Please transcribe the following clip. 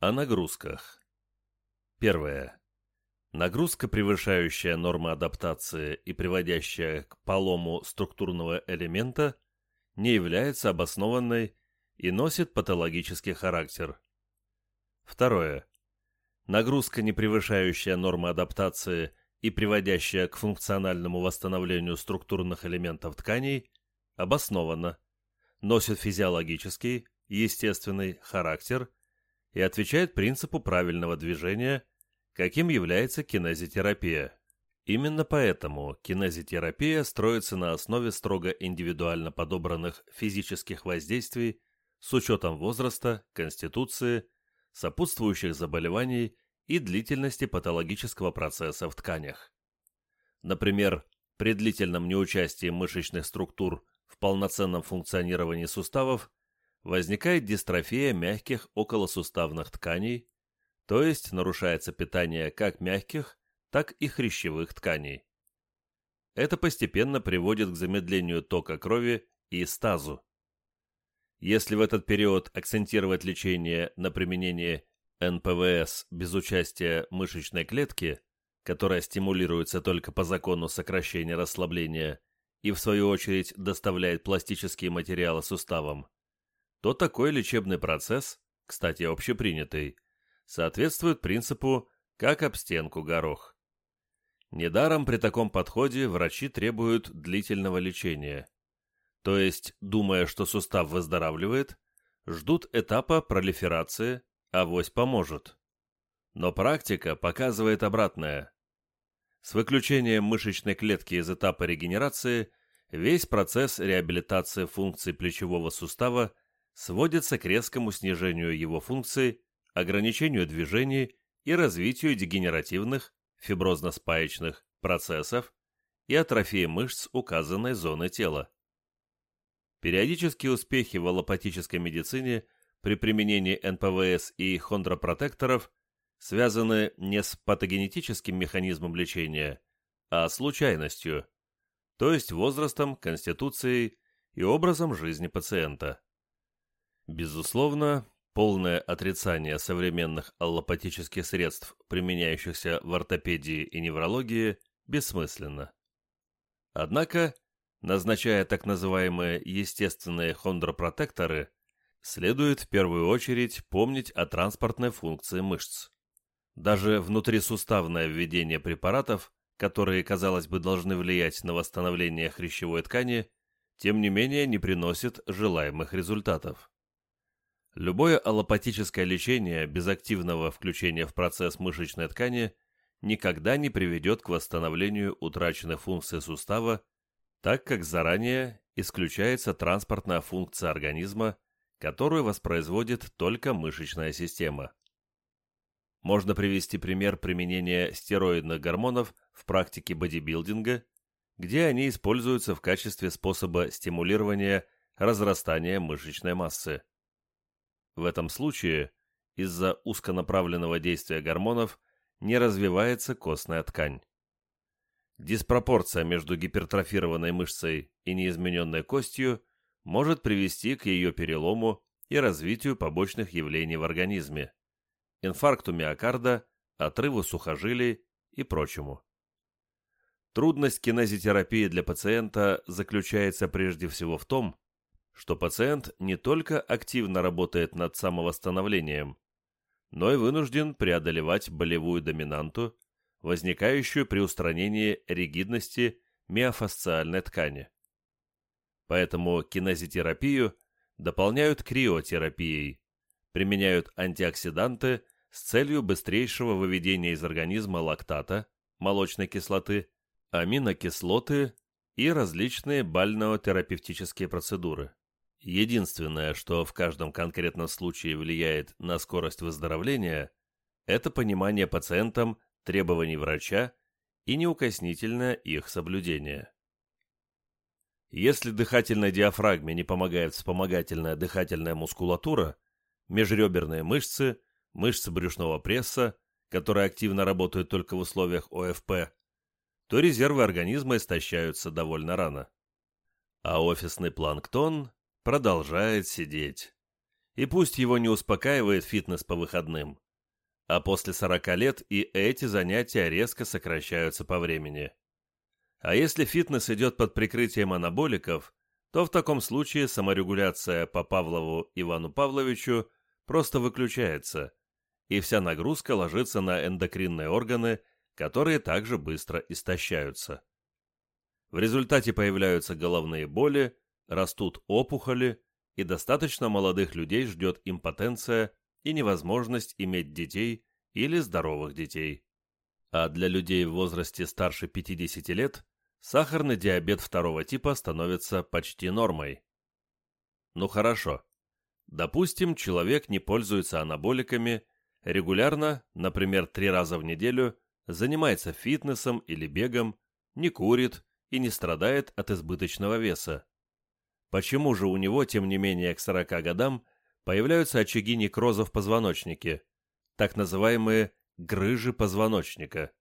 О нагрузках. Первое. Нагрузка, превышающая нормы адаптации и приводящая к полому структурного элемента, не является обоснованной и носит патологический характер. Второе. Нагрузка, не превышающая нормы адаптации и приводящая к функциональному восстановлению структурных элементов тканей, обоснована, носит физиологический, естественный характер и отвечает принципу правильного движения, каким является кинезитерапия. Именно поэтому кинезитерапия строится на основе строго индивидуально подобранных физических воздействий с учетом возраста, конституции, сопутствующих заболеваний и длительности патологического процесса в тканях. Например, при длительном неучастии мышечных структур в полноценном функционировании суставов возникает дистрофия мягких околосуставных тканей, то есть нарушается питание как мягких, так и хрящевых тканей. Это постепенно приводит к замедлению тока крови и стазу. Если в этот период акцентировать лечение на применении НПВС без участия мышечной клетки, которая стимулируется только по закону сокращения расслабления и в свою очередь доставляет пластические материалы суставам, то такой лечебный процесс, кстати, общепринятый, соответствует принципу «как об стенку горох». Недаром при таком подходе врачи требуют длительного лечения. То есть, думая, что сустав выздоравливает, ждут этапа пролиферации, авось поможет. Но практика показывает обратное. С выключением мышечной клетки из этапа регенерации весь процесс реабилитации функций плечевого сустава сводится к резкому снижению его функций, ограничению движений и развитию дегенеративных, фиброзно-спаечных процессов и атрофии мышц указанной зоны тела. Периодические успехи в аллопатической медицине при применении НПВС и хондропротекторов связаны не с патогенетическим механизмом лечения, а случайностью, то есть возрастом, конституцией и образом жизни пациента. Безусловно, полное отрицание современных аллопатических средств, применяющихся в ортопедии и неврологии, бессмысленно. Однако, назначая так называемые естественные хондропротекторы, следует в первую очередь помнить о транспортной функции мышц. Даже внутрисуставное введение препаратов, которые, казалось бы, должны влиять на восстановление хрящевой ткани, тем не менее не приносит желаемых результатов. Любое аллопатическое лечение без активного включения в процесс мышечной ткани никогда не приведет к восстановлению утраченных функций сустава, так как заранее исключается транспортная функция организма, которую воспроизводит только мышечная система. Можно привести пример применения стероидных гормонов в практике бодибилдинга, где они используются в качестве способа стимулирования разрастания мышечной массы. В этом случае из-за узконаправленного действия гормонов не развивается костная ткань. Диспропорция между гипертрофированной мышцей и неизмененной костью может привести к ее перелому и развитию побочных явлений в организме, инфаркту миокарда, отрыву сухожилий и прочему. Трудность кинезитерапии для пациента заключается прежде всего в том, что пациент не только активно работает над самовосстановлением, но и вынужден преодолевать болевую доминанту, возникающую при устранении ригидности миофасциальной ткани. Поэтому кинезитерапию дополняют криотерапией, применяют антиоксиданты с целью быстрейшего выведения из организма лактата, молочной кислоты, аминокислоты и различные бальнеотерапевтические процедуры. Единственное, что в каждом конкретном случае влияет на скорость выздоровления, это понимание пациентам требований врача и неукоснительное их соблюдение. Если дыхательной диафрагме не помогает вспомогательная дыхательная мускулатура, межреберные мышцы, мышцы брюшного пресса, которые активно работают только в условиях ОФП, то резервы организма истощаются довольно рано. А офисный планктон продолжает сидеть. И пусть его не успокаивает фитнес по выходным. А после 40 лет и эти занятия резко сокращаются по времени. А если фитнес идет под прикрытием анаболиков, то в таком случае саморегуляция по Павлову Ивану Павловичу просто выключается, и вся нагрузка ложится на эндокринные органы, которые также быстро истощаются. В результате появляются головные боли, растут опухоли, и достаточно молодых людей ждет импотенция и невозможность иметь детей или здоровых детей. А для людей в возрасте старше 50 лет сахарный диабет второго типа становится почти нормой. Ну хорошо. Допустим, человек не пользуется анаболиками, регулярно, например, три раза в неделю, занимается фитнесом или бегом, не курит и не страдает от избыточного веса. Почему же у него, тем не менее, к 40 годам появляются очаги некроза в позвоночнике, так называемые грыжи позвоночника?